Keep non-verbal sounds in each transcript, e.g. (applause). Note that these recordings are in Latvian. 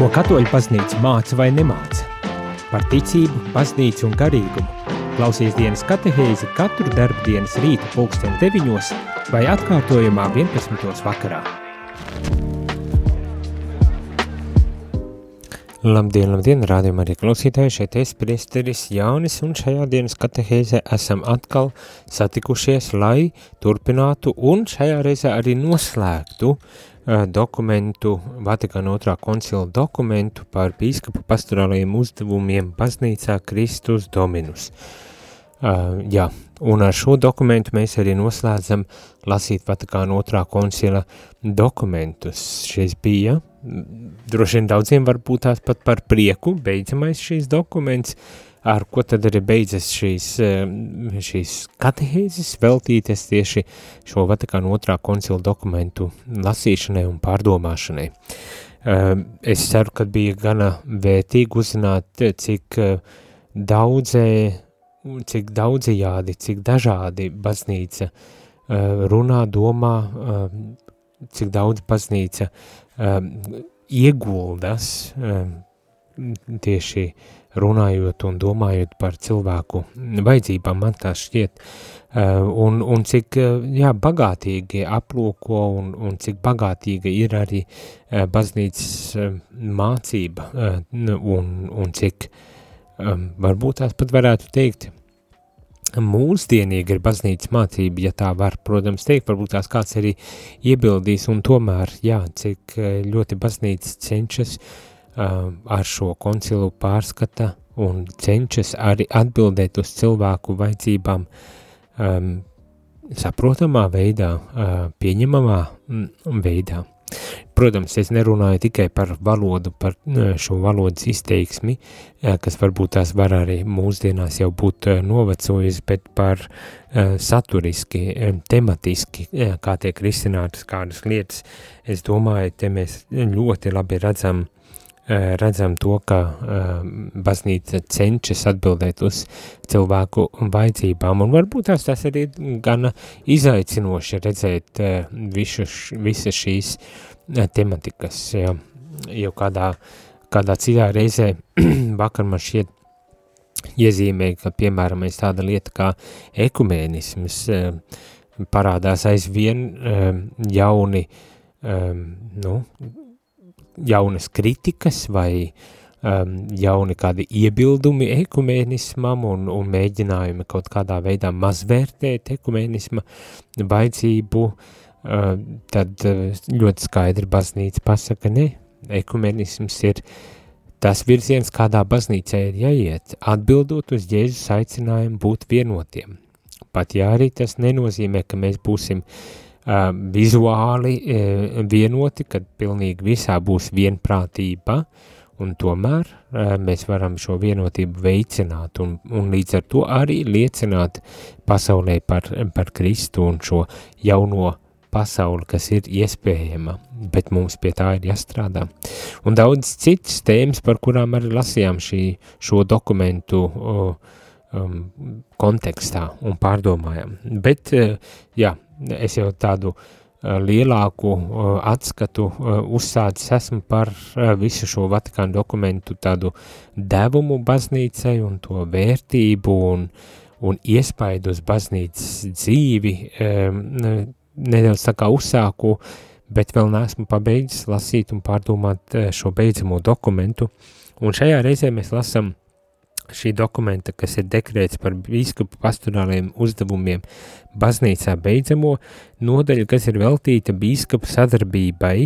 Ko katoļu baznīca māca vai nemāca? Par ticību, baznīcu un garīgumu. Klausies dienas katehēzi katru darbdienas rīta pulksten 9 vai atkārtojumā 11. vakarā. Labdien, labdien, rādījumā arī klausītāji, šeit es priesteris Jānis, un šajā dienas katehēzē esam atkal satikušies, lai turpinātu un šajā reizē arī noslēgtu dokumentu, Vatikāna otrā koncila dokumentu par bīskapu pastorālajiem uzdevumiem baznīcā Kristus Dominus. Uh, jā, un ar šo dokumentu mēs arī noslēdzam lasīt Vatikāna otrā koncila dokumentus. Šis bija, droši vien daudziem varbūt tās pat par prieku, beidzamais šīs dokuments, uh, ar ko tad arī beidzas šīs, eh, šīs katehēzes veltītas tieši šo Vatikānu otrā koncila dokumentu lasīšanai un pārdomāšanai. Eh, es ceru, ka bija gana vērtīgi uzzināt, cik eh, daudzē, cik daudzajādi, cik dažādi baznīca runā, domā, cik daudz baznīca ieguldas tieši uh, runājot un domājot par cilvēku vajadzībām, man tā šķiet, eh, un, un cik eh, jā, bagātīgi aplūko un, un cik bagātīga ir arī eh, baznīcas mācība un, un cik varbūt tās pat varētu teikt, mūsdienīga ir baznīcas mācība, ja tā var, protams, teikt, varbūt tās kāds arī iebildīs, un tomēr, jā, cik ļoti baznīca cenšas uh, ar šo koncilu pārskata un cenšas arī atbildēt uz cilvēku vajadzībām um, saprotamā veidā, uh, pieņemamā veidā. Protams, es nerunāju tikai par valodu, par šo valodas izteiksmi, kas varbūt tās var arī mūsdienās jau būt novecojusi, bet par uh, saturiski, tematiski, kā tiek risinātas kādas lietas. Es domāju, te mēs ļoti labi redzam uh, redzam to, ka uh, baznīca cenšas atbildēt uz cilvēku vajadzībām, un varbūt tās tas arī gana izaicinoši redzēt uh, visu, visas šīs tematikas, ja, jau kādā, kādā citā reizē (clears throat) vakar man šķiet iezīmē, ka, piemēram, tāda lieta kā ekumēnisms parādās aizvien jauni, nu, jaunas kritikas vai um, jauni kādi iebildumi ekumēnismam un, un mēģinājumi kaut kādā veidā mazvērtēt ekumēnisma baidzību, uh, tad uh, ļoti skaidri baznīca pasaka, ne, ekumenisms ir tas virziens, kādā baznīcā ir jāiet, atbildot uz Jēzus aicinājumu būt vienotiem. Pat ja arī tas nenozīmē, ka mēs būsim uh, vizuāli vienoti, kad pilnīgi visā būs vienprātība, un tomēr mēs varam šo vienotību veicināt un, un līdz ar to arī liecināt pasaulē par, par Kristu un šo jauno pasauli, kas ir iespējama, bet mums pie tā ir jāstrādā. Un daudz citas tēmas, par kurām arī lasījām šī, šo dokumentu um, kontekstā un pārdomājām. Bet, jā, es jau tādu uh, lielāku uh, atskatu uh, uzsācis esmu par visu šo Vatikānu dokumentu tādu devumu baznīcai un to vērtību un, un iespaidu uz baznīcas dzīvi, nedaudz tā kā uzsāku, bet vēl neesmu pabeidzis lasīt un pārdomāt šo beidzamo dokumentu, un šajā reizē mēs lasam šī dokumenta, kas ir dekrēts par bīskapu pastorāliem uzdevumiem baznīcā beidzamo nodaļu, kas ir veltīta bīskapu sadarbībai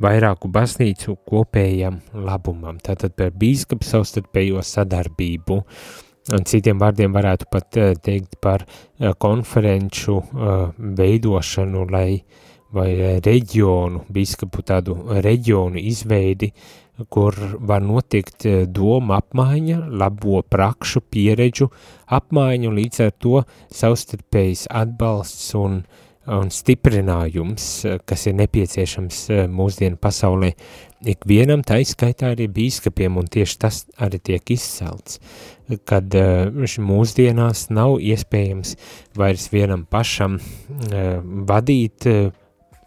vairāku baznīcu kopējam labumam. Tātad par bīskapu savstarpējo sadarbību. Un citiem vārdiem varētu pat uh, teikt par uh, konferenču uh, veidošanu, lai vai reģionu, bīskapu tādu reģionu izveidi, kur var notikt eh, doma apmaiņa, labo prakšu pieredžu apmaiņa un līdz ar to savstarpējs atbalsts un, un stiprinājums, eh, kas ir nepieciešams eh, mūsdienu pasaulē ikvienam, tā izskaitā arī bīskapiem, un tieši tas arī tiek izcelts, kad mūsdienās nav iespējams vairs vienam pašam vadīt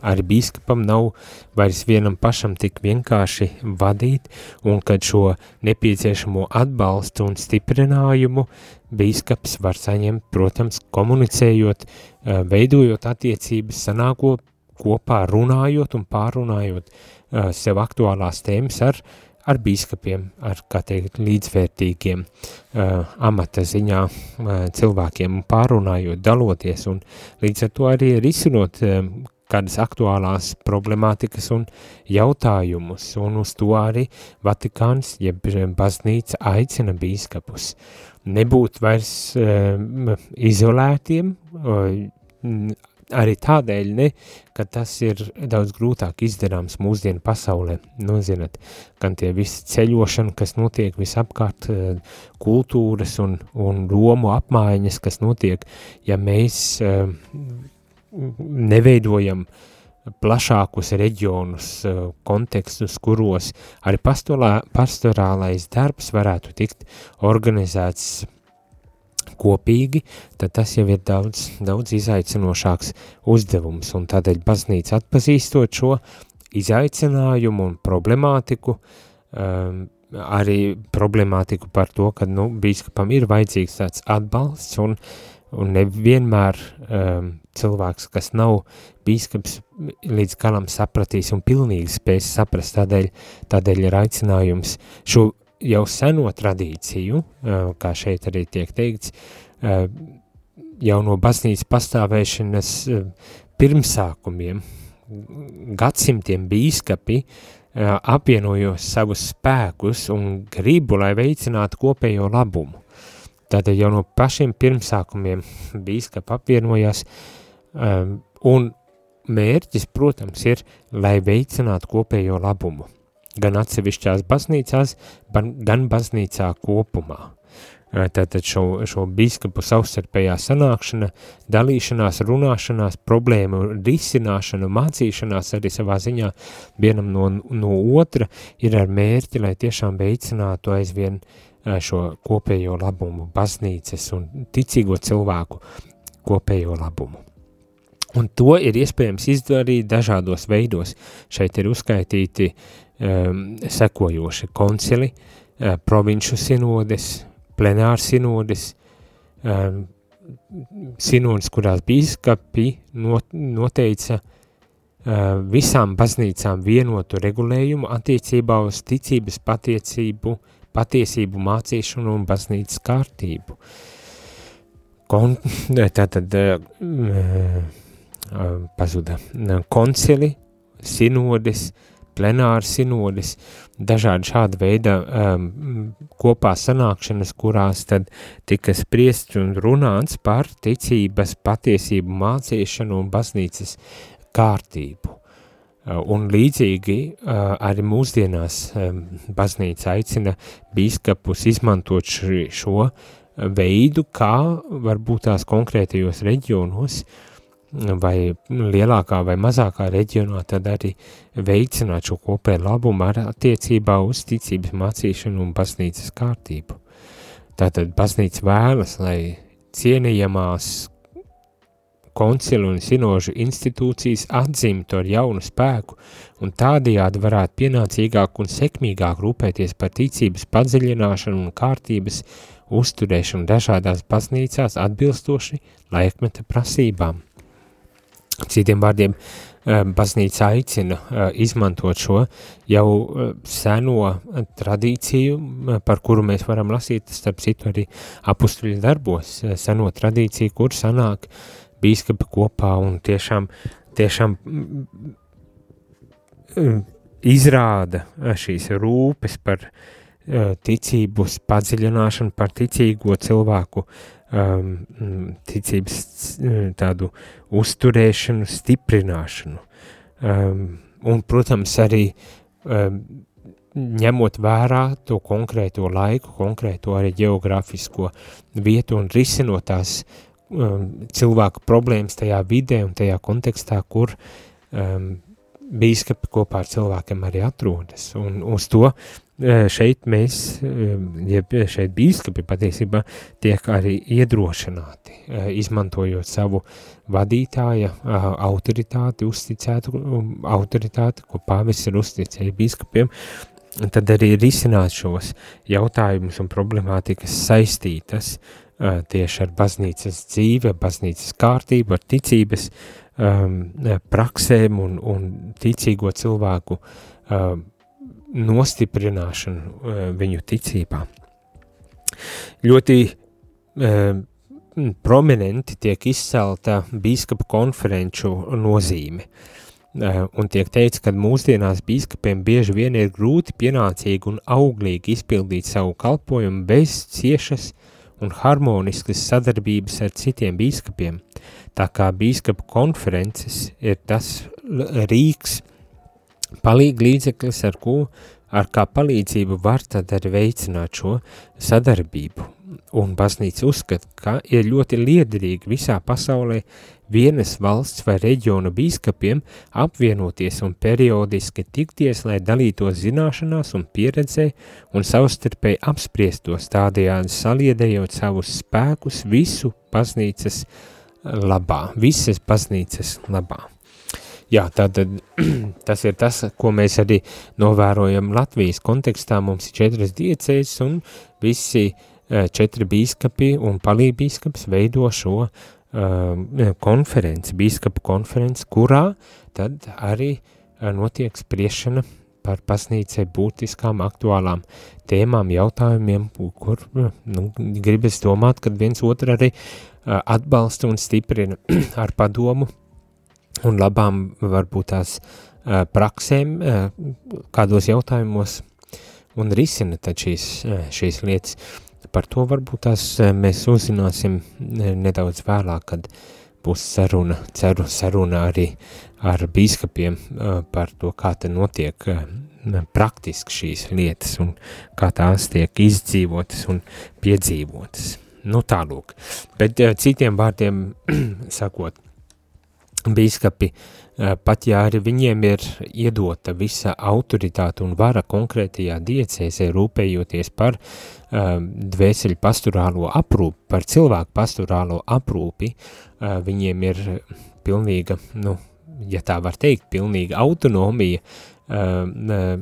Arī bīskapam nav vairs vienam pašam tik vienkārši vadīt, un kad šo nepieciešamo atbalstu un stiprinājumu bīskaps var saņemt, protams, komunicējot, eh, veidojot attiecības, sanākot kopā, runājot un pārunājot eh, sev aktuālās tēmas ar ar bīskapiem, ar, kā teikt, līdzvērtīgiem uh, amata ziņā uh, cilvēkiem pārunājot, daloties un līdz ar to arī risinot uh, kādas aktuālās problemātikas un jautājumus, un uz to arī Vatikāns, jeb baznīca aicina bīskapus. Nebūt vairs uh, izolētiem, uh, arī tādēļ, ne, ka tas ir daudz grūtāk izdarāms mūsdienu pasaulē. Nu, zinat, gan tie visi ceļošana, kas notiek visapkārt, eh, kultūras un, un lomu apmaiņas, kas notiek, ja mēs neveidojam plašākus reģionus, uh, kontekstus, kuros arī pastorālais darbs varētu tikt organizēts kopīgi, tad tas jau ir daudz, daudz izaicinošāks uzdevums, un tādēļ baznīca atpazīstot šo izaicinājumu un problemātiku, um, arī problemātiku par to, ka, nu, bīskapam ir vajadzīgs tāds atbalsts, un, un nevienmēr um, cilvēks, kas nav bīskaps, līdz galam sapratīs un pilnīgi spēs saprast, tādēļ, tādēļ ir aicinājums šo jau seno tradīciju, kā šeit arī tiek teikts, jau no baznīcas pastāvēšanas pirmsākumiem, gadsimtiem bīskapi apvienojos savus spēkus un gribu, lai veicinātu kopējo labumu. Tātad jau no pašiem pirmsākumiem bīskapi apvienojās un mērķis, protams, ir, lai veicinātu kopējo labumu gan atsevišķās baznīcās, gan baznīcā kopumā. Tātad šo, šo biskupu savstarpējā sanākšana, dalīšanās, runāšanās, problēmu risināšana, mācīšanās arī savā ziņā vienam no, no otra ir ar mērķi, lai tiešām veicinātu aizvien šo kopējo labumu, baznīcas un ticīgo cilvēku kopējo labumu. Un to ir iespējams izdarīt dažādos veidos. Šeit ir uzskaitīti um, sekojoši koncili, uh, provinču sinodes, plenāra sinodes, um, sinodes, kurās bīskapi not, noteica uh, visām baznīcām vienotu regulējumu attiecībā uz ticības patiecību, patiesību mācīšanu un baznīcas kārtību. Kon, (laughs) tātad uh, pazuda koncili, sinodes, plenāri sinodes, dažādi šāda veida um, kopā sanākšanas, kurās tad tika spriests un runāts par ticības patiesību mācīšanu un baznīcas kārtību. Uh, un līdzīgi uh, arī mūsdienās um, baznīca aicina bīskapus izmantot šo veidu, kā varbūt tās konkrētajos reģionos uh, vai lielākā vai mazākā reģionā, tad arī veicināt šo kopēju labumu ar attiecībā uz ticības mācīšanu un baznīcas kārtību. Tātad baznīca vēlas, lai cienījamās koncilu un sinožu institūcijas atzimtu ar jaunu spēku un tādējādi varētu pienācīgāk un sekmīgāk rūpēties par ticības padziļināšanu un kārtības uzturēšanu dažādās baznīcās atbilstoši laikmeta prasībām. Citiem vārdiem, eh, baznīca aicina eh, izmantot šo jau eh, seno tradīciju, par kuru mēs varam lasīt, starp citu arī apustuļu darbos, seno tradīciju, kur sanāk bīskapi kopā un tiešām, tiešām izrāda šīs rūpes par ticības padziļināšanu, par ticīgo cilvēku um, ticības tādu uzturēšanu, stiprināšanu. Um, un, protams, arī um, ņemot vērā to konkrēto laiku, konkrēto arī geogrāfisko vietu un risinot tās um, cilvēku problēmas tajā vidē un tajā kontekstā, kur um, bīskapi kopā ar cilvēkiem arī atrodas. Un uz to šeit mēs, jeb šeit bīskapi patiesībā tiek arī iedrošināti, izmantojot savu vadītāja autoritāti, uzticētu autoritāti, ko pāvis ir uzticējis bīskapiem, tad arī risināt šos jautājumus un problemātikas saistītas tieši ar baznīcas dzīve, baznīcas kārtību, ar ticības um, praksēm un, un ticīgo cilvēku um, nostiprināšanu uh, viņu ticībā. Ļoti um, prominenti tiek izcelta bīskapa konferenču nozīme. Uh, un tiek teikts, ka mūsdienās bīskapiem bieži vien ir grūti pienācīgi un auglīgi izpildīt savu kalpojumu bez ciešas un harmoniskas sadarbības ar citiem bīskapiem, tā kā bīskapu konferences ir tas rīks, palīgi līdzeklis, ar ko, ar kā palīdzību var tad arī veicināt šo sadarbību. Un baznīca uzskata, ka ir ļoti liederīgi visā pasaulē vienas valsts vai reģiona bīskapiem apvienoties un periodiski tikties, lai dalītos zināšanās un pieredzē un savstarpēji apspriestos tādējādi saliedējot savus spēkus visu baznīcas labā, visas baznīcas labā. Jā, tātad (clears throat) tas ir tas, ko mēs arī novērojam Latvijas kontekstā. Mums ir četras diecēs un visi eh, četri bīskapi un palībīskaps veido šo uh, konferenci, bīskapu konferenci, kurā tad arī uh, notiek spriešana par pasnīcai būtiskām aktuālām tēmām, jautājumiem, kur nu, gribas domāt, kad viens otru arī atbalsta un stiprina (clears throat) ar padomu un labām varbūt tās uh, praksēm uh, kādos jautājumos un risina šīs, uh, šīs lietas. Par to varbūt tās mēs uzzināsim nedaudz vēlāk, kad būs saruna, ceru saruna arī ar bīskapiem par to, kā te notiek praktiski šīs lietas un kā tās tiek izdzīvotas un piedzīvotas. Nu tālūk, bet citiem vārdiem (clears throat) sakot, bīskapi, pat ja arī viņiem ir iedota visa autoritāte un vara konkrētajā diecēsē rūpējoties par uh, dvēseļu pasturālo aprūpi, par cilvēku pasturālo aprūpi, uh, viņiem ir pilnīga, nu, ja tā var teikt, pilnīga autonomija uh,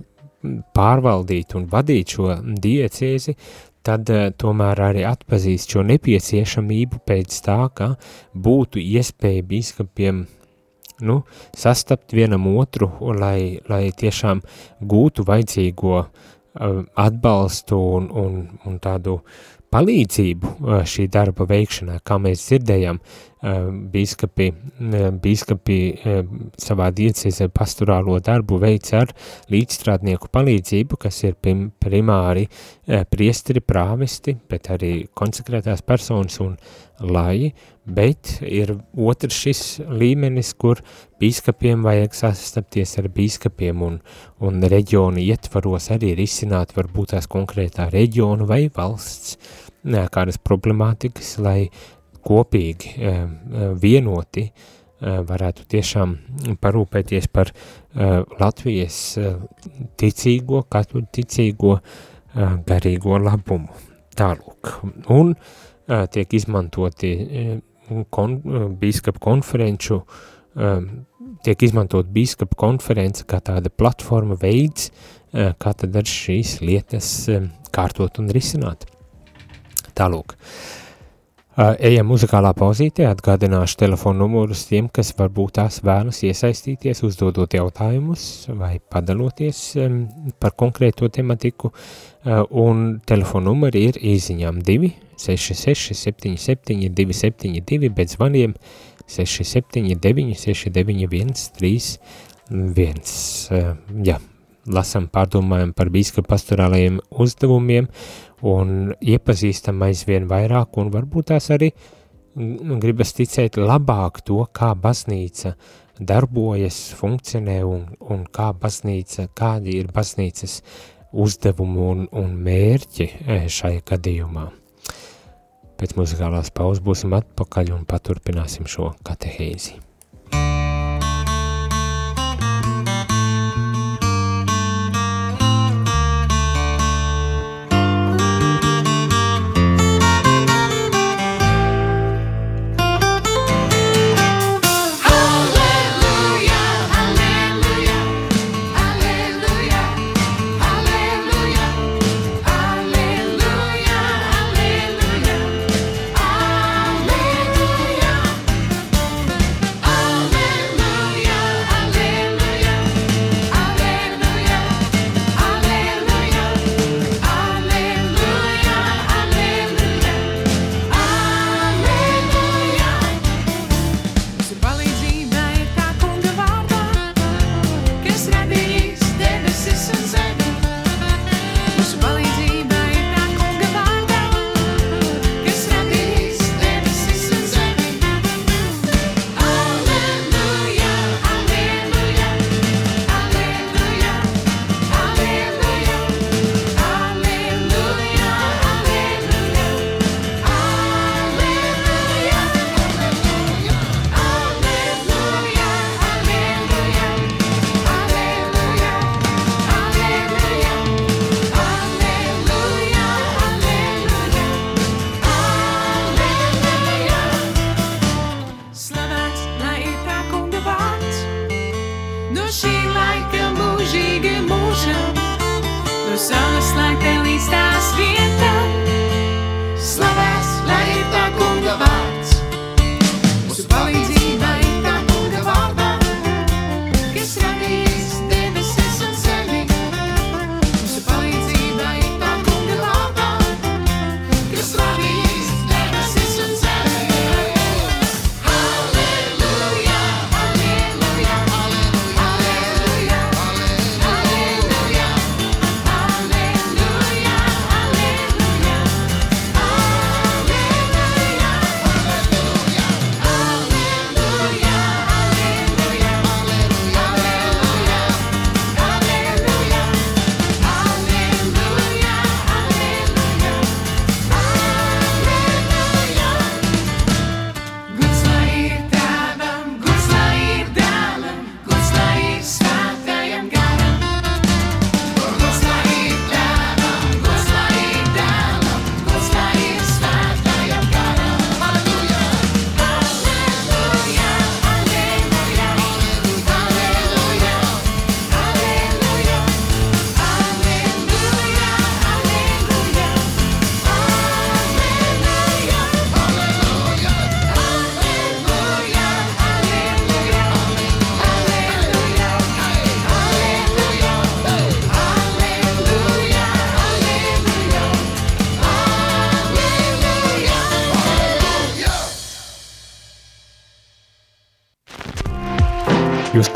pārvaldīt un vadīt šo diecēzi, tad uh, tomēr arī atpazīst šo nepieciešamību pēc tā, ka būtu iespēja biskupiem nu, sastapt vienam otru, lai, lai tiešām gūtu vajadzīgo uh, atbalstu un, un, un tādu palīdzību uh, šī darba veikšanā, kā mēs dzirdējām, bīskapi, bīskapi savā diecēzē pasturālo darbu veic ar līdzstrādnieku palīdzību, kas ir primāri priesteri, prāvesti, bet arī konsekrētās personas un lai, bet ir otrs šis līmenis, kur bīskapiem vajag sastapties ar bīskapiem un, un reģionu ietvaros arī risināt varbūt tās konkrētā reģionu vai valsts kādas problemātikas, lai kopīgi, eh, eh, vienoti eh, varētu tiešām parūpēties par Latvijas ticīgo, katru ticīgo garīgo labumu. Tālūk. Un tiek izmantoti kon, bīskapa konferenču, tiek izmantot bīskapa konference kā tāda platforma veids, kā tad ar šīs lietas kārtot un risināt. Tālūk. Uh, Ejam muzikālā pauzītē, atgādināšu telefonu numurus tiem, kas varbūt tās vēlas iesaistīties, uzdodot jautājumus vai padaloties par konkrēto tematiku, un telefonu numuri ir īziņām 2 66 77 272, bet zvaniem 679 691 31. Jā, lasam pārdomājam par bīskapa pastorālajiem uzdevumiem un iepazīstam aizvien vairāk un varbūt tās arī nu, gribas ticēt labāk to, kā baznīca darbojas, funkcionē un, un kā baznīca, kādi ir baznīcas uzdevumi un, un mērķi e, šai gadījumā. Pēc muzikālās pauzes būsim atpakaļ un paturpināsim šo katehēzi.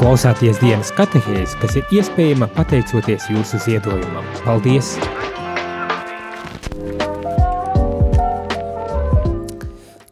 Klausāties dienas katehēs, kas ir iespējama pateicoties jūsu ziedojumam. Paldies!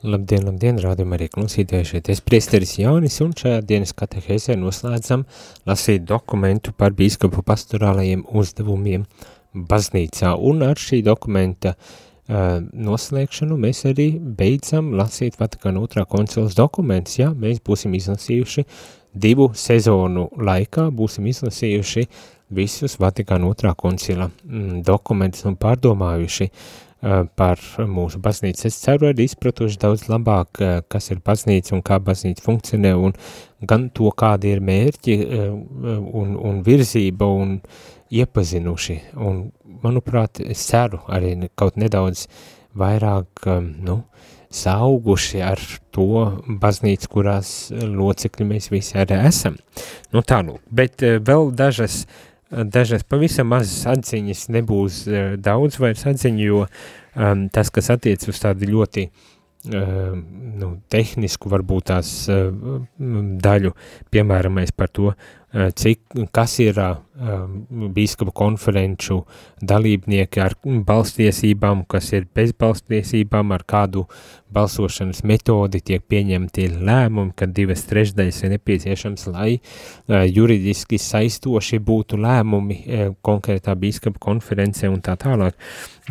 Labdien, labdien, rādījumā arī klausītāji šeit. Es priesteris Jānis un šajā dienas katehēzē noslēdzam lasīt dokumentu par bīskapu pastorālajiem uzdevumiem baznīcā. Un ar šī dokumenta uh, noslēgšanu mēs arī beidzam lasīt Vatikāna otrā koncilas dokumentus. Jā, mēs būsim izlasījuši divu sezonu laikā būsim izlasījuši visus Vatikāna otrā koncila mm, dokumentus un pārdomājuši uh, par mūsu baznīcu. Es ceru arī izpratuši daudz labāk, uh, kas ir baznīca un kā baznīca funkcionē un gan to, kādi ir mērķi uh, un, un virzība un iepazinuši. Un, manuprāt, es ceru arī kaut nedaudz vairāk, nu, sauguši ar to baznīcu, kurās locekļi mēs visi arī esam. Nu tā nu, bet eh, vēl dažas, dažas pavisam mazas atziņas nebūs eh, daudz vairs atziņu, jo um, tas, kas attiec uz tādu ļoti uh, nu, tehnisku varbūt tās uh, daļu, piemēram, mēs par to, uh, cik, kas ir uh, bīskapa konferenču dalībnieki ar balstiesībām, kas ir bez balstiesībām, ar kādu balsošanas metodi tiek pieņemti lēmumi, kad divas trešdaļas ir nepieciešams, lai uh, juridiski saistoši būtu lēmumi uh, konkrētā bīskapa konferencē un tā tālāk. Uh,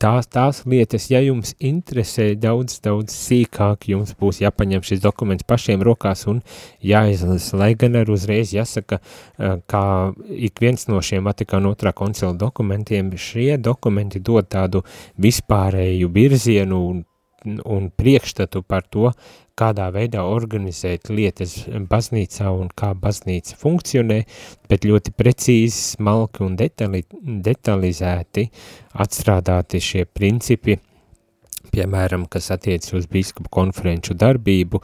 tās, tās lietas, ja jums interesē daudz, daudz sīkāk, jums būs jāpaņem šis dokuments pašiem rokās un jāizlasa, lai gan ar uzreiz jāsaka, kā ik viens no šiem Vatikāna otrā koncila dokumentiem, šie dokumenti dod tādu vispārēju virzienu un un priekšstatu par to, kādā veidā organizēt lietas baznīcā un kā baznīca funkcionē, bet ļoti precīzi, smalki un detali, detalizēti atstrādāti šie principi, piemēram, kas attiec uz bīskapu konferenču darbību,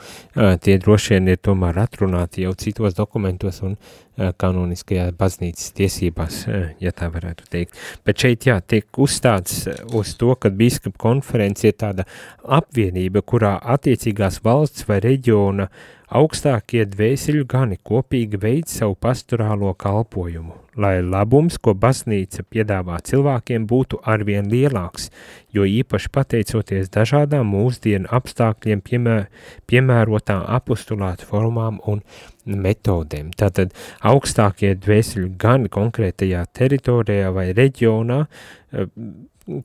tie droši vien ir tomēr atrunāti jau citos dokumentos un kanoniskajā baznīcas tiesībās, ja tā varētu teikt. Bet šeit, jā, tiek uzstāts uz to, ka bīskapu konferenci ir tāda apvienība, kurā attiecīgās valsts vai reģiona augstākie dvēseļu gani kopīgi veids savu pastorālo kalpojumu, lai labums, ko baznīca piedāvā cilvēkiem, būtu arvien lielāks, jo īpaši pateicoties dažādām mūsdienu apstākļiem piemē, piemērotām apostulātu formām un metodēm. Tātad augstākie dvēseļu gani konkrētajā teritorijā vai reģionā, eh,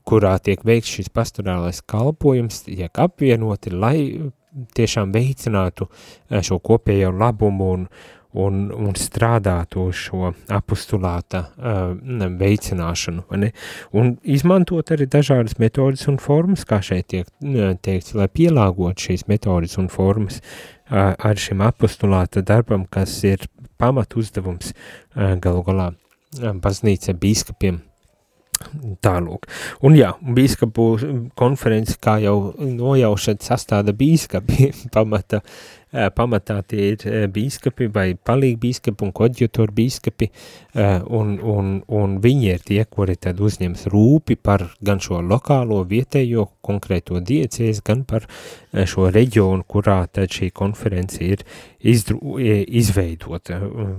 kurā tiek veikts šis pastorālais kalpojums, tiek apvienoti, lai tiešām veicinātu eh, šo kopējo labumu un, un, un strādātu uz šo apostulāta uh, veicināšanu, ne? un izmantot arī dažādas metodas un formas, kā šeit tiek teikts, lai pielāgot šīs metodas un formas uh, ar šim apostulāta darbam, kas ir pamat uzdevums uh, galu galā baznīca bīskapiem Tālūk. Un jā, bīskapu konferenci, kā jau nojaušat, sastāda bīskapi (laughs) pamata pamatā tie ir eh, bīskapi vai palīgi bīskapi un kodjutori bīskapi, eh, un, un, un viņi ir tie, kuri tad uzņems rūpi par gan šo lokālo vietējo konkrēto diecēs, gan par šo reģionu, kurā tad šī konference ir izdru, izveidota.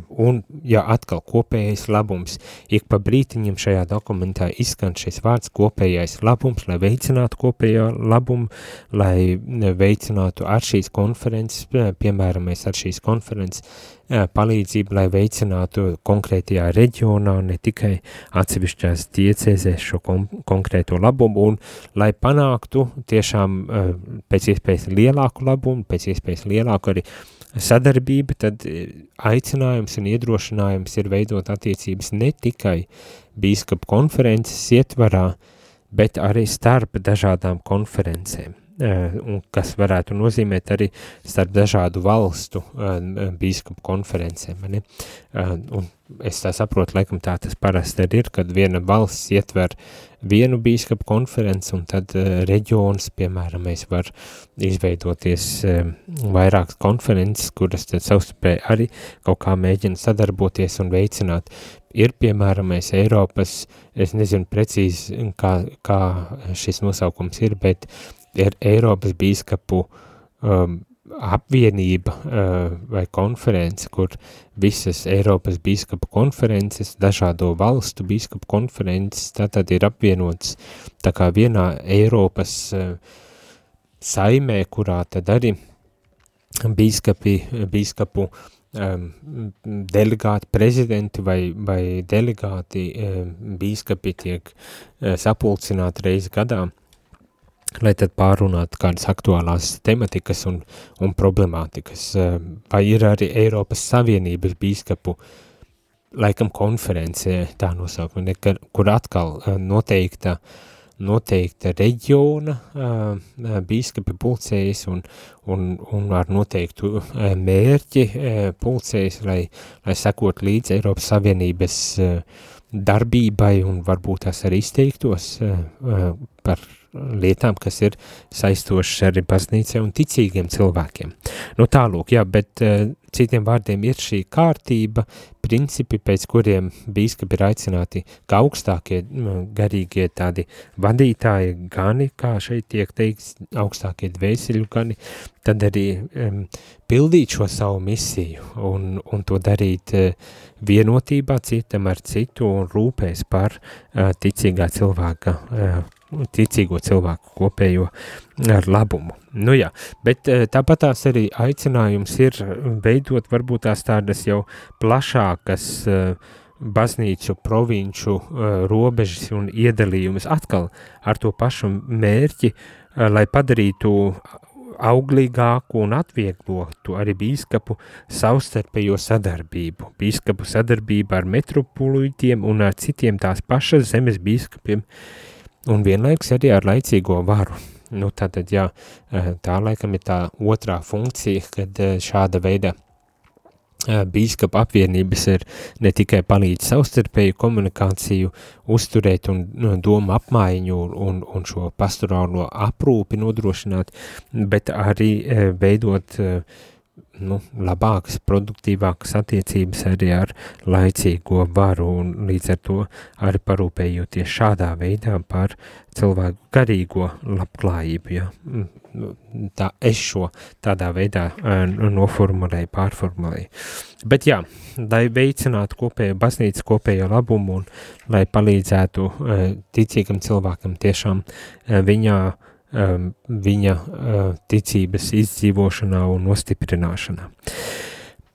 Un, ja atkal kopējais labums, ik pa brītiņam šajā dokumentā izskan šis vārds kopējais labums, lai veicinātu kopējo labumu, lai veicinātu ar šīs konferences piemēram, mēs ar šīs konferences palīdzību, lai veicinātu konkrētajā reģionā, ne tikai atsevišķās diecēzēs šo kon konkrēto labumu, un lai panāktu tiešām pēc iespējas lielāku labumu, pēc iespējas lielāku arī sadarbību, tad aicinājums un iedrošinājums ir veidot attiecības ne tikai bīskapu konferences ietvarā, bet arī starp dažādām konferencēm. Eh, un kas varētu nozīmēt arī starp dažādu valstu eh, bīskapu konferencēm. Ne? Eh, un es tā saprotu, laikam tā tas parasti ir, kad viena valsts ietver vienu bīskapu konferenci un tad reģions, piemēram, mēs var izveidoties vairākas konferences, kuras tad savstarpēji arī kaut kā mēģina sadarboties un veicināt. Ir, piemēram, mēs Eiropas, es nezinu precīzi, kā, kā šis nosaukums ir, bet uh, ir Eiropas bīskapu um, apvienība uh, vai konference, kur visas Eiropas bīskapa konferences, dažādo valstu bīskapa konferences, tātad ir apvienotas tā kā vienā Eiropas uh, saimē, kurā tad arī bīskapi, bīskapu um, delegāti, prezidenti vai, vai delegāti um, bīskapi tiek uh, sapulcināti reizi gadā, lai tad pārunātu kādas aktuālās tematikas un, un problemātikas, uh, vai ir arī Eiropas Savienības bīskapu laikam konferencē tā nosaukuma, kur atkal uh, noteikta noteikta reģiona uh, bīskapi pulcējas un, un, un ar noteiktu mērķi pulcējas, lai, lai sekot līdz Eiropas Savienības darbībai un varbūt tās arī izteiktos par lietām, kas ir saistošas arī baznīcai un ticīgiem cilvēkiem. Nu tālūk, jā, bet uh, citiem vārdiem ir šī kārtība, principi, pēc kuriem bīskapi ir aicināti kā augstākie garīgie tādi vadītāji gani, kā šeit tiek teikts, augstākie dvēseļu gani, tad arī um, pildīt šo savu misiju un, un to darīt uh, vienotībā citam ar citu un rūpēs par uh, ticīgā cilvēka uh, ticīgo cilvēku kopējo ar labumu. Nu jā, bet eh, tāpat tās arī aicinājums ir veidot varbūt tās tādas jau plašākas uh, baznīcu, provinču robežas un iedalījumus atkal ar to pašu mērķi, lai padarītu auglīgāku un atvieglotu arī bīskapu savstarpējo sadarbību, bīskapu sadarbību ar metropolītiem un ar citiem tās pašas zemes bīskapiem, uh, un vienlaiks arī ar laicīgo varu. Nu, tātad, jā, eh, tā laikam ir tā otrā funkcija, kad eh, šāda veida eh, bīskapa apvienības ir ne tikai palīdz savstarpēju komunikāciju uzturēt un nu, domu apmaiņu un, un šo pastorālo aprūpi nodrošināt, bet arī veidot uh, nu, labākas, produktīvākas attiecības arī ar laicīgo varu un līdz ar to arī parūpējoties šādā veidā par cilvēku garīgo labklājību. Ja? Mm, nu, tā es šo tādā veidā noformulēju, pārformulēju. Bet jā, lai veicinātu kopējo baznīcu, kopējo labumu un lai palīdzētu ticīgam cilvēkam tiešām viņā uh, viņa uh, ticības izdzīvošanā un nostiprināšanā.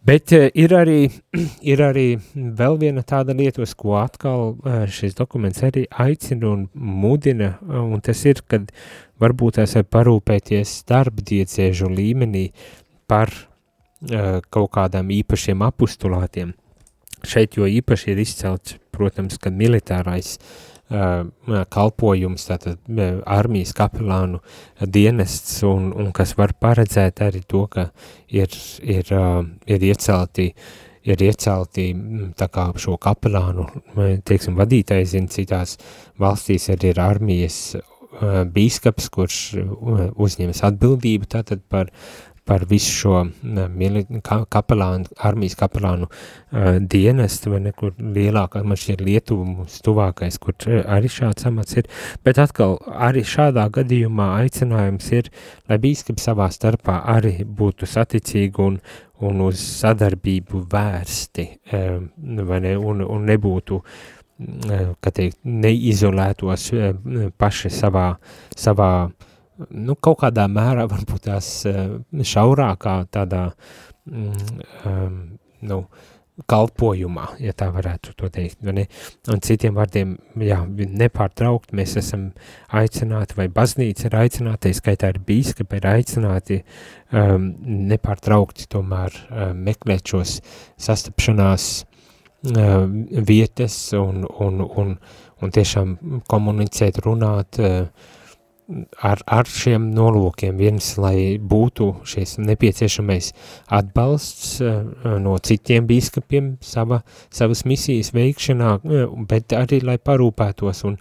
Bet uh, ir, arī, (clears throat) ir arī vēl viena tāda lieta, uz ko atkal uh, šis dokuments arī aicina un mudina, un tas ir, kad varbūt es var parūpēties darbdiecēžu līmenī par kaut kādām īpašiem apustulātiem. Šeit jo īpaši ir izcelts, protams, kad militārais uh, kalpojums, tātad armijas kapelānu dienests, un, un kas var paredzēt arī to, ka ir, ir, ir iecelti ir iecelti tā kā šo kapelānu, teiksim, vadītājs, zin, citās valstīs arī ir armijas bīskaps, kurš uzņemas atbildību tātad par par visu šo kapelānu, armijas kapelānu uh, dienestu, vai nekur lielākā, man šķiet Lietuva mums tuvākais, kur arī šāds amats ir, bet atkal arī šādā gadījumā aicinājums ir, lai bīskapi savā starpā arī būtu saticīgi un, un uz sadarbību vērsti, vai ne, un, un nebūtu kā teikt, neizolētos paši savā, savā nu, kaut kādā mērā varbūt tās eh, šaurākā tādā, um, nu, kalpojumā, ja tā varētu to teikt, vai ne? Un citiem vārdiem, jā, nepārtraukt mēs esam aicināti, vai baznīca ir aicināta, skaitā ir bīskapi ir aicināti um, nepārtraukti tomēr um, meklēt šos sastapšanās um, vietas un, un, un, un tiešām komunicēt, runāt, uh, ar, ar šiem nolūkiem. Viens, lai būtu šis nepieciešamais atbalsts uh, no citiem bīskapiem sava, savas misijas veikšanā, uh, bet arī, lai parūpētos un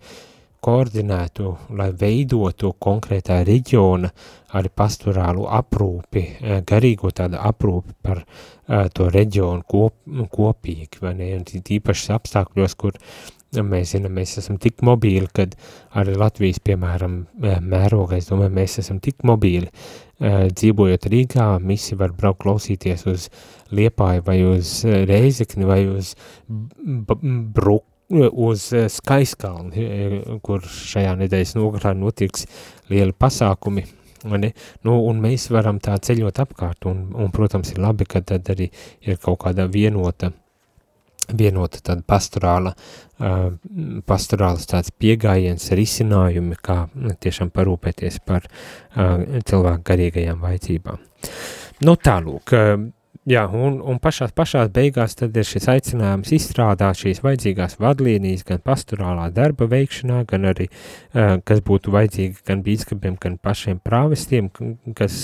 koordinētu, lai veidotu konkrētā reģiona arī pastorālu aprūpi, uh, garīgo tādu aprūpi par uh, to reģionu kop, kopīgi, vai ne, un tīpašas apstākļos, kur mēs zinām, mēs esam tik mobīli, kad arī Latvijas, piemēram, mērogā, es domāju, mēs esam tik mobīli, dzīvojot Rīgā, misi var braukt klausīties uz Liepāju vai uz Reizekni vai uz Bruku, uz Skaiskalni, kur šajā nedēļas nogarā notiks lieli pasākumi, ne? nu, un mēs varam tā ceļot apkārt, un, un, protams, ir labi, ka tad arī ir kaut kāda vienota vienota tāda pastorāla, pastorāls tāds piegājiens, risinājumi, kā tiešām parūpēties par cilvēku garīgajām vajadzībām. Nu tālūk, Jā, un, un pašās, pašās beigās tad ir šis aicinājums izstrādāt šīs vajadzīgās vadlīnijas gan pastorālā darba veikšanā, gan arī, uh, kas būtu vajadzīgi gan bīskapiem, gan pašiem prāvestiem, kas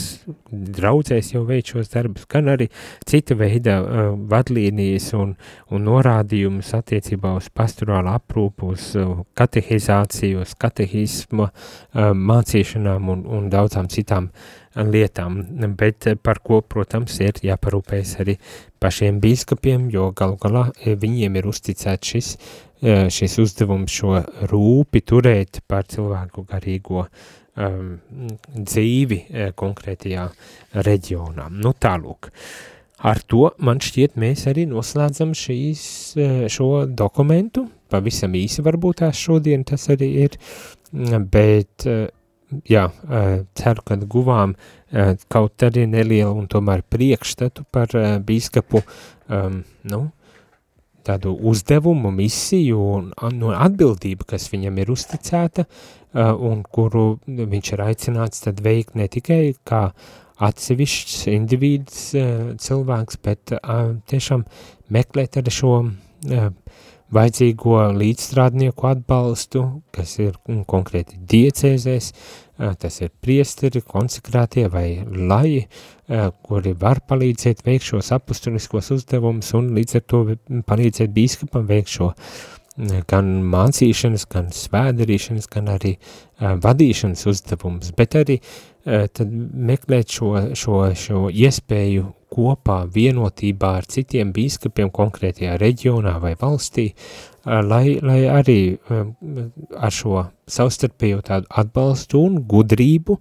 draudzēs jau veic šos darbus, gan arī cita veida uh, vadlīnijas un, un norādījumus attiecībā uz pastorālu aprūpu, uz uh, katehizāciju, uz katehismu mācīšanām un, un daudzām citām uh, lietām, bet par ko, protams, ir jāparūpējas arī pašiem bīskapiem, jo galu galā e, viņiem ir uzticēts šis, e, šis uzdevums šo rūpi turēt par cilvēku garīgo um, dzīvi konkrētajā reģionā. Nu tālūk. Ar to man šķiet mēs arī noslēdzam šīs, šo dokumentu, pavisam īsi varbūt tās šodien tas arī ir, bet jā, ceru, ka guvām kaut arī nelielu un tomēr priekšstatu par bīskapu, um, nu, tādu uzdevumu, misiju un no atbildību, kas viņam ir uzticēta un kuru viņš ir aicināts tad veikt ne tikai kā atsevišķs individs cilvēks, bet tiešām meklēt arī šo vajadzīgo līdzstrādnieku atbalstu, kas ir konkrēti diecēzēs, tas ir priesteri, konsekrātie vai laji, kuri var palīdzēt veikt šos apustuliskos uzdevumus un līdz ar to palīdzēt bīskapam veikt šo gan mācīšanas, gan svēdarīšanas, gan arī vadīšanas uzdevumus, bet arī tad meklēt šo, šo, šo iespēju kopā vienotībā ar citiem bīskapiem konkrētajā reģionā vai valstī, lai, lai arī ar šo savstarpējo tādu atbalstu un gudrību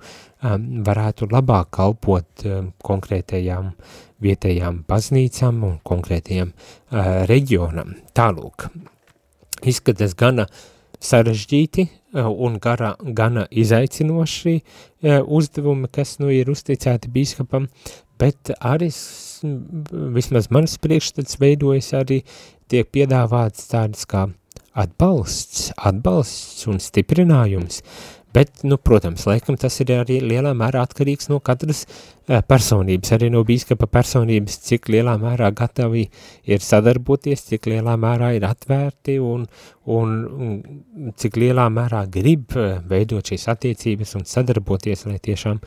varētu labāk kalpot konkrētajām vietējām baznīcām un konkrētajiem reģionam. Tālūk, izskatās gana sarežģīti un gara, gana izaicinoši uzdevumi, kas nu ir uzticēti bīskapam, bet arī vismaz mans priekšstats veidojas arī tiek piedāvāts tāds kā atbalsts, atbalsts un stiprinājums, bet, nu, protams, laikam tas ir arī lielā mērā atkarīgs no katras personības, arī no bīskapa personības, cik lielā mērā gatavi ir sadarboties, cik lielā mērā ir atvērti un, un, un cik lielā mērā grib veidot šīs attiecības un sadarboties, lai tiešām,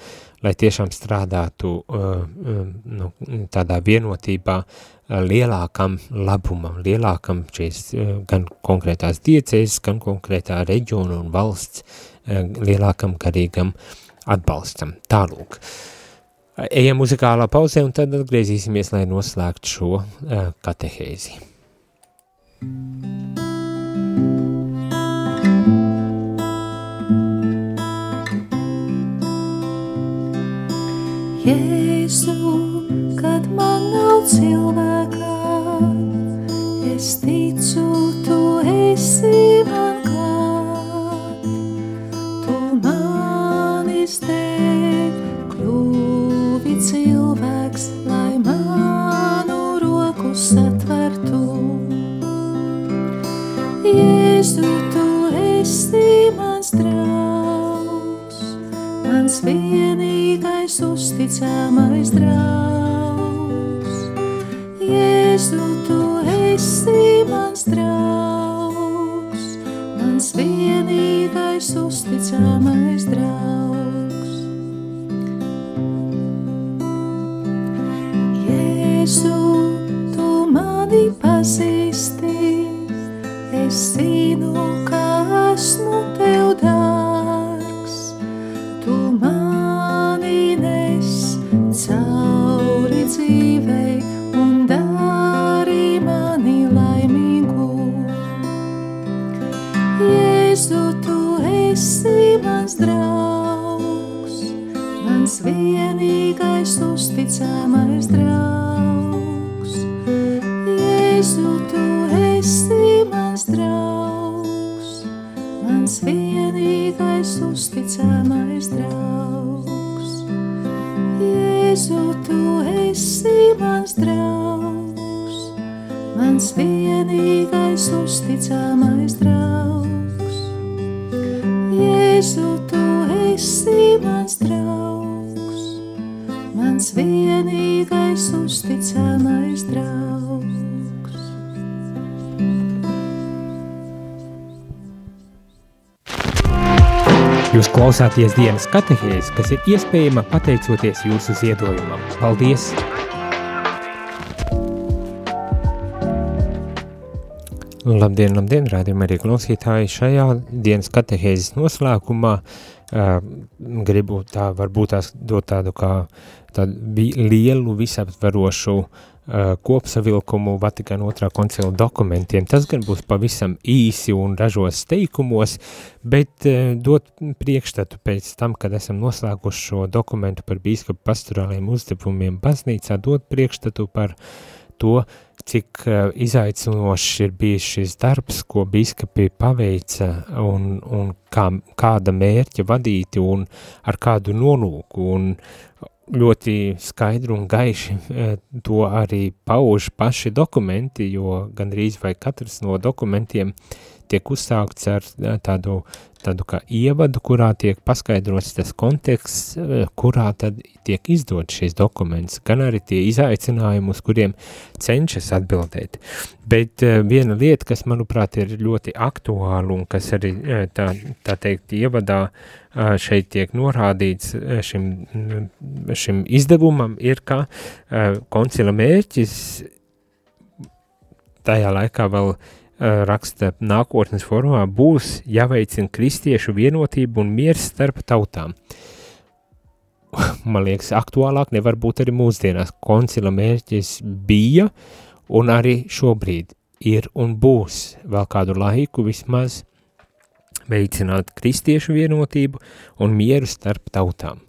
lai tiešām strādātu uh, nu, tādā vienotībā lielākam labumam, lielākam šīs gan konkrētās diecēs, gan konkrētā reģiona un valsts lielākam garīgam atbalstam. Tālūk. Ejam muzikālā pauzē un tad atgriezīsimies, lai noslēgtu šo uh, katehēzi. Jēzu, kad man nav cilvēka, es ticu, tu esi man dēļ kļuvi cilvēks, lai manu roku satvertu. Jēzu, tu esi mans draugs, mans vienīgais uzticamais draugs. Jēzu, tu esi mans draugs, mans vienīgais uzticamais draugs. Klausāties dienas katehēs, kas ir iespējama pateicoties jūsu ziedojumam. Paldies! Labdien, labdien, rādījumā arī klausītāji. Šajā dienas katehēzes noslēgumā uh, gribu tā varbūt tās dot tādu kā tādu lielu visaptverošu uh, kopsavilkumu Vatikāna otrā koncila dokumentiem. Tas gan būs pavisam īsi un dažos teikumos, bet dot priekšstatu pēc tam, kad esam noslēguši šo dokumentu par bīskapu pastorāliem uzdevumiem baznīcā, dot priekšstatu par to, cik izaicinošs ir bijis šis darbs, ko bīskapi paveica un, un kā, kāda mērķa vadīti un ar kādu nolūku un ļoti skaidru un gaiši uh, to arī pauž paši dokumenti, jo gandrīz vai katrs no dokumentiem tiek uzsākts ar tādu tādu kā ievadu, kurā tiek paskaidrots tas konteksts, eh, kurā tad tiek izdot šīs dokuments, gan arī tie izaicinājumi, uz kuriem cenšas atbildēt. Bet uh, viena lieta, kas, manuprāt, ir ļoti aktuāla un kas arī, eh, tā, tā teikt, ievadā šeit tiek norādīts šim, šim izdevumam, ir, ka koncila mērķis tajā laikā vēl Eh, raksta nākotnes formā, būs jāveicina kristiešu vienotību un miers starp tautām. Man liekas, aktuālāk nevar būt arī mūsdienās. Koncila mērķis bija un arī šobrīd ir un būs vēl kādu laiku vismaz veicināt kristiešu vienotību un mieru starp tautām.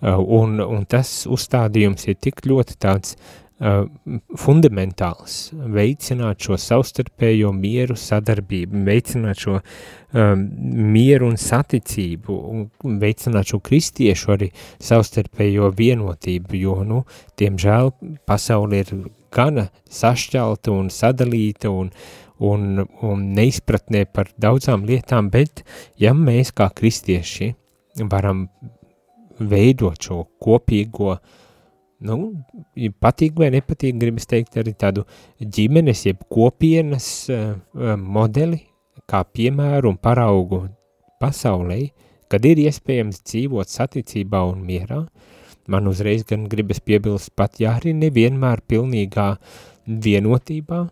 Eh, un, un tas uzstādījums ir tik ļoti tāds fundamentāls, veicināt šo savstarpējo mieru sadarbību, veicināt šo um, mieru un saticību, un veicināt šo kristiešu arī savstarpējo vienotību, jo, nu, diemžēl pasauli ir gana sašķelta un sadalīta un, un, un neizpratnē par daudzām lietām, bet ja mēs kā kristieši varam veidot šo kopīgo uh, nu, patīk vai nepatīk, gribas teikt arī tādu ģimenes, jeb kopienas uh, modeli, kā piemēru un paraugu pasaulē, kad ir iespējams dzīvot saticībā un mierā, man uzreiz gan gribas piebilst pat, ja arī nevienmēr pilnīgā vienotībā,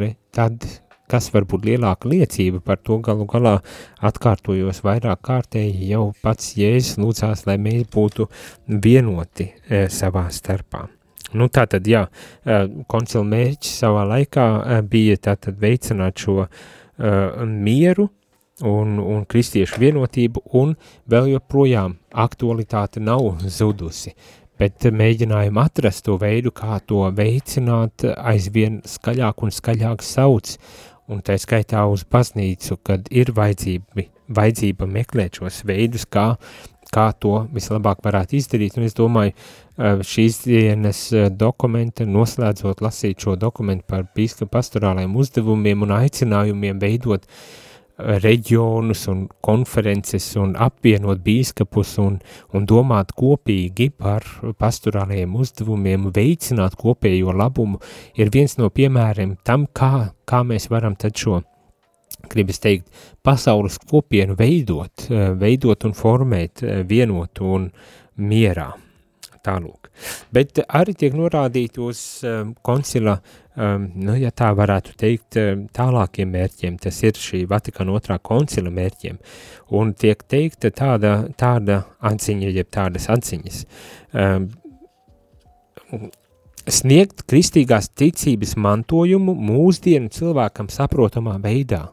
ne, tad kas var būt lielāka liecība par to galu galā atkārtojos vairāk kārtēji jau pats Jēzus lūdzās, lai mēs būtu vienoti e, savā starpā. Nu, tā tad, jā, e, koncila mērķis savā laikā e, bija tātad veicināt šo uh, mieru un, un kristiešu vienotību, un vēl joprojām aktualitāte nav zudusi, bet mēģinājām atrast to veidu, kā to veicināt, aizvien skaļāk un skaļāk sauc, un tā skaitā uz baznīcu, kad ir vajadzība, vajadzība meklēt šos veidus, kā, kā to vislabāk varētu izdarīt, un es domāju, šīs dienas dokumenta, noslēdzot lasīt šo dokumentu par bīska pastorālajiem uzdevumiem un aicinājumiem veidot uh, reģionus un konferences un apvienot bīskapus un, un domāt kopīgi par pastorālajiem uzdevumiem, veicināt kopējo labumu, ir viens no piemēriem tam, kā, kā mēs varam tad šo, gribas teikt, pasaules kopienu veidot, veidot un formēt vienotu un mierā. Tālūk. Bet arī tiek norādīti uz um, koncila uh, um, nu, ja tā varētu teikt, um, tālākiem mērķiem, tas ir šī Vatikāna otrā koncila mērķiem, un tiek teikta tāda, tāda atziņa, jeb tādas atziņas. Um, sniegt kristīgās ticības mantojumu mūsdienu cilvēkam saprotamā veidā.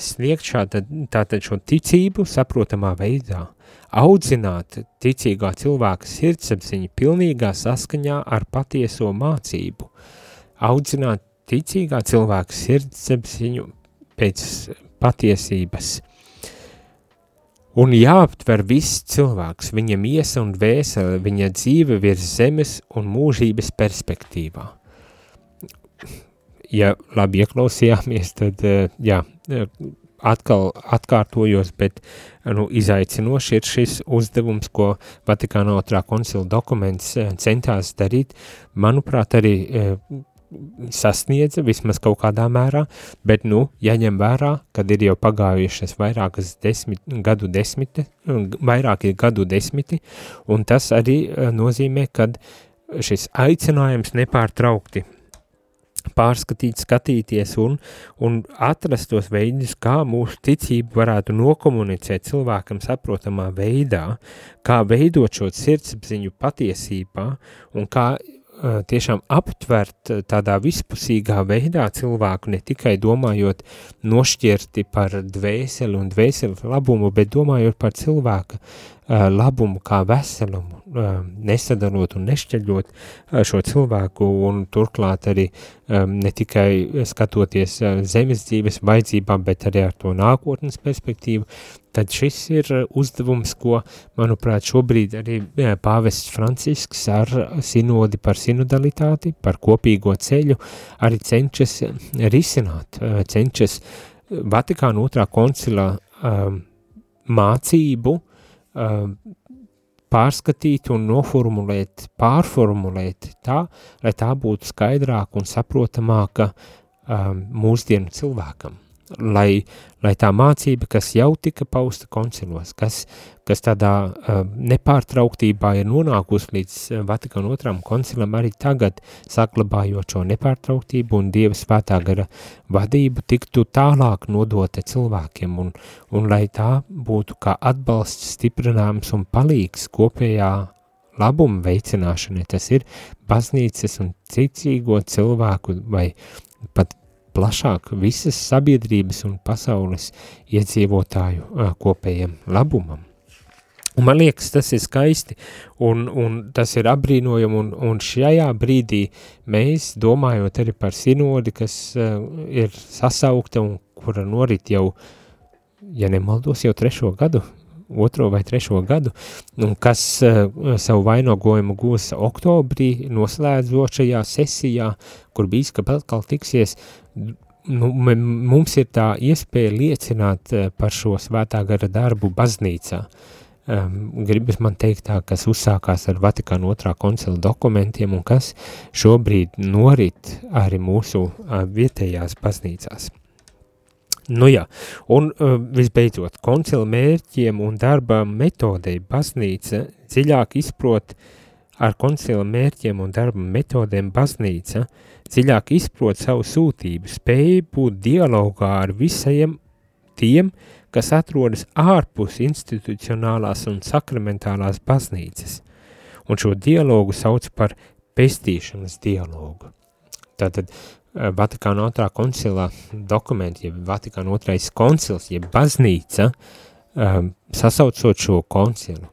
sniegt šāda, tātad šo ticību saprotamā veidā, audzināt ticīgā cilvēka sirdsapziņu pilnīgā saskaņā ar patieso mācību, audzināt ticīgā cilvēka sirdsapziņu pēc patiesības. Un jāaptver viss cilvēks, viņa miesa un dvēsele, viņa dzīve virs zemes un mūžības perspektīvā. Ja labi ieklausījāmies, tad jā, atkal atkārtojos, bet nu, izaicinoši ir šis uzdevums, ko Vatikāna otrā koncila dokuments centās darīt. Manuprāt, arī sasniedza vismaz kaut kādā mērā, bet, nu, jaņem vērā, kad ir jau pagājušas vairākas desmit, gadu desmiti, vairāki gadu desmiti, un tas arī eh, nozīmē, kad šis aicinājums nepārtraukti pārskatīt, skatīties un, un atrast tos veidus, kā mūsu ticību varētu nokomunicēt cilvēkam saprotamā veidā, kā veidot šo sirdsapziņu patiesībā un kā tiešām aptvert eh, tādā vispusīgā veidā cilvēku, ne tikai domājot nošķirti par dvēseli un dvēseli labumu, bet domājot par cilvēka uh, labumu kā veselumu, nesadalot un nešķeļot šo cilvēku un turklāt arī ne tikai skatoties zemes dzīves vajadzībām, bet arī ar to nākotnes perspektīvu, tad šis ir uzdevums, ko, manuprāt, šobrīd arī pāvests Francisks ar sinodi par sinodalitāti, par kopīgo ceļu arī cenšas risināt, cenšas Vatikāna otrā koncila um, mācību um, pārskatīt un noformulēt, pārformulēt tā, lai tā būtu skaidrāka un saprotamāka um, mūsdienu cilvēkam lai, lai tā mācība, kas jau tika pausta koncilos, kas, kas tādā uh, nepārtrauktībā ir nonākusi līdz Vatikāna otram koncilam, arī tagad saglabājot šo nepārtrauktību un Dieva svētā gara vadību, tiktu tālāk nodota cilvēkiem un, un lai tā būtu kā atbalsts, stiprinājums un palīgs kopējā labuma veicināšanai, tas ir baznīcas un cicīgo cilvēku vai pat plašāk visas sabiedrības un pasaules iedzīvotāju kopējiem labumam. Un man liekas, tas ir skaisti un, un tas ir apbrīnojami un, un šajā brīdī mēs, domājot arī par sinodi, kas uh, ir sasaukta un kura norit jau, ja nemaldos, jau trešo gadu, otro vai trešo gadu, un kas uh, savu vainogojumu gūs oktobrī noslēdzošajā sesijā, kur bīskapa atkal tiksies nu, mums ir tā iespēja liecināt eh, par šo svētā gara darbu baznīcā. Um, gribas man teikt tā, kas uzsākās ar Vatikānu otrā koncila dokumentiem un kas šobrīd norit arī mūsu uh, vietējās baznīcās. Nu jā, un uh, visbeidzot, koncila mērķiem un darba metodei baznīca dziļāk izprot ar koncila mērķiem un darba metodēm baznīca dziļāk izprot savu sūtību, spēj būt dialogā ar visiem tiem, kas atrodas ārpus institucionālās un sakramentālās baznīcas, un šo dialogu sauc par pestīšanas dialogu. Tātad Vatikāna otrā koncilā dokumenti, jeb Vatikāna otrais koncils, jeb baznīca, um, sasaucot šo koncilu,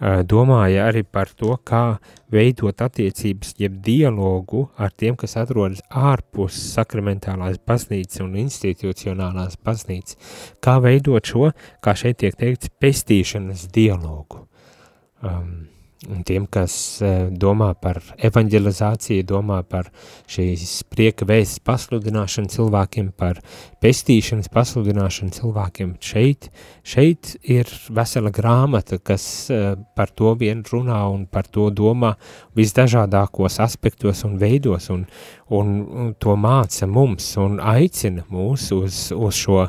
domāja arī par to, kā veidot attiecības, jeb dialogu ar tiem, kas atrodas ārpus sakramentālās baznīcas un institucionālās baznīcas. Kā veidot šo, kā šeit tiek teikts, pestīšanas dialogu. Um, Un tiem, kas uh, domā par evanģelizāciju, domā par šīs prieka vēstas pasludināšanu cilvēkiem, par pestīšanas pasludināšanu cilvēkiem, šeit, šeit ir vesela grāmata, kas uh, par to vien runā un par to domā visdažādākos aspektos un veidos, un, un, un to māca mums un aicina mūs uz, uz šo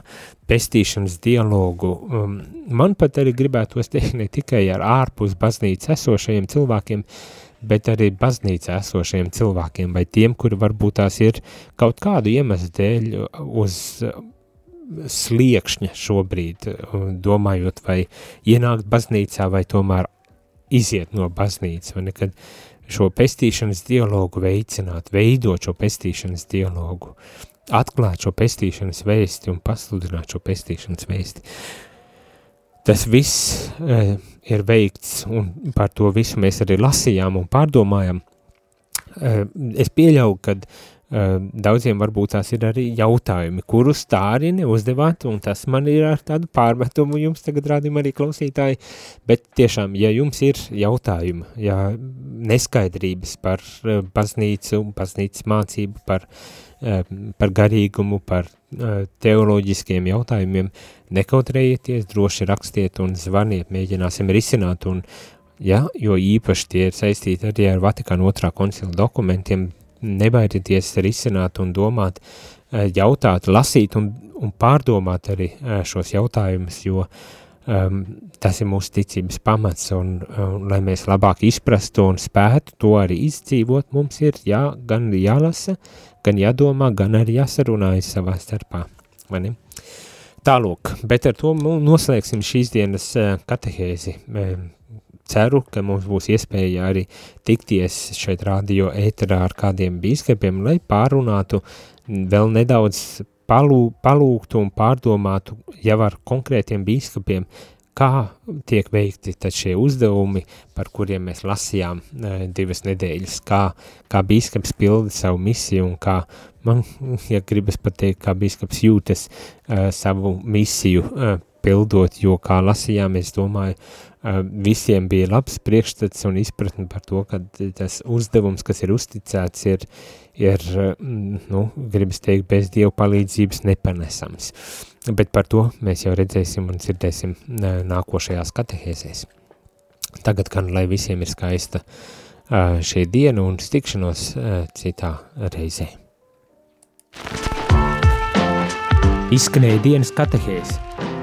pestīšanas dialogu. Um, man pat arī gribētos teikt ne tikai ar ārpus baznīcas esošajiem cilvēkiem, bet arī baznīcā esošajiem cilvēkiem vai tiem, kuri varbūt tās ir kaut kādu iemeslu dēļ uz sliekšņa šobrīd, domājot vai ienākt baznīcā vai tomēr iziet no baznīcas, vai nekad šo pestīšanas dialogu veicināt, veidot šo pestīšanas dialogu atklāt šo pestīšanas vēsti un pasludināt šo pestīšanas vēsti. Tas viss uh, ir veikts, un par to visu mēs arī lasījām un pārdomājam. Uh, es pieļauju, ka daudziem varbūt tās ir arī jautājumi, kurus tā arī neuzdevāt, un tas man ir ar tādu pārmetumu jums tagad rādījumā arī klausītāji, bet tiešām, ja jums ir jautājumi, ja neskaidrības par uh, baznīcu, baznīcas mācību, par Eh, par garīgumu, par eh, teoloģiskiem jautājumiem, nekautrējieties, droši rakstiet un zvaniet, mēģināsim risināt, un, ja, jo īpaši tie ir saistīti arī ar Vatikāna otrā koncila dokumentiem, nebaidieties risināt un domāt, eh, jautāt, lasīt un, un pārdomāt arī šos jautājumus, jo um, tas ir mūsu ticības pamats, un, un lai mēs labāk izprastu un spētu to arī izdzīvot, mums ir jā, gan jālasa, gan jādomā, gan arī jāsarunājas savā starpā, vai ne? Tālūk, bet ar to noslēgsim šīs dienas eh, katehēzi. Ceru, ka mums būs iespēja arī tikties šeit radio ēterā ar kādiem bīskapiem, lai pārunātu vēl nedaudz palū, palūgtu un pārdomātu jau ar konkrētiem bīskapiem, kā tiek veikti šie uzdevumi, par kuriem mēs lasījām e, divas nedēļas, kā, kā bīskaps pilda savu misiju un kā man, (laughs) ja gribas pateikt, kā bīskaps jūtas e, savu misiju e, pildot, jo kā lasījām, es domāju, e, visiem bija labs priekšstats un izpratni par to, ka tas uzdevums, kas ir uzticēts, ir, ir nu, gribas teikt, bez Dievu palīdzības nepanesams. Bet par to mēs jau redzēsim un dzirdēsim nākošajās katehēzēs. Tagad gan, lai visiem ir skaista šī diena un stikšanos citā reizē. Izskanēja dienas katehēze.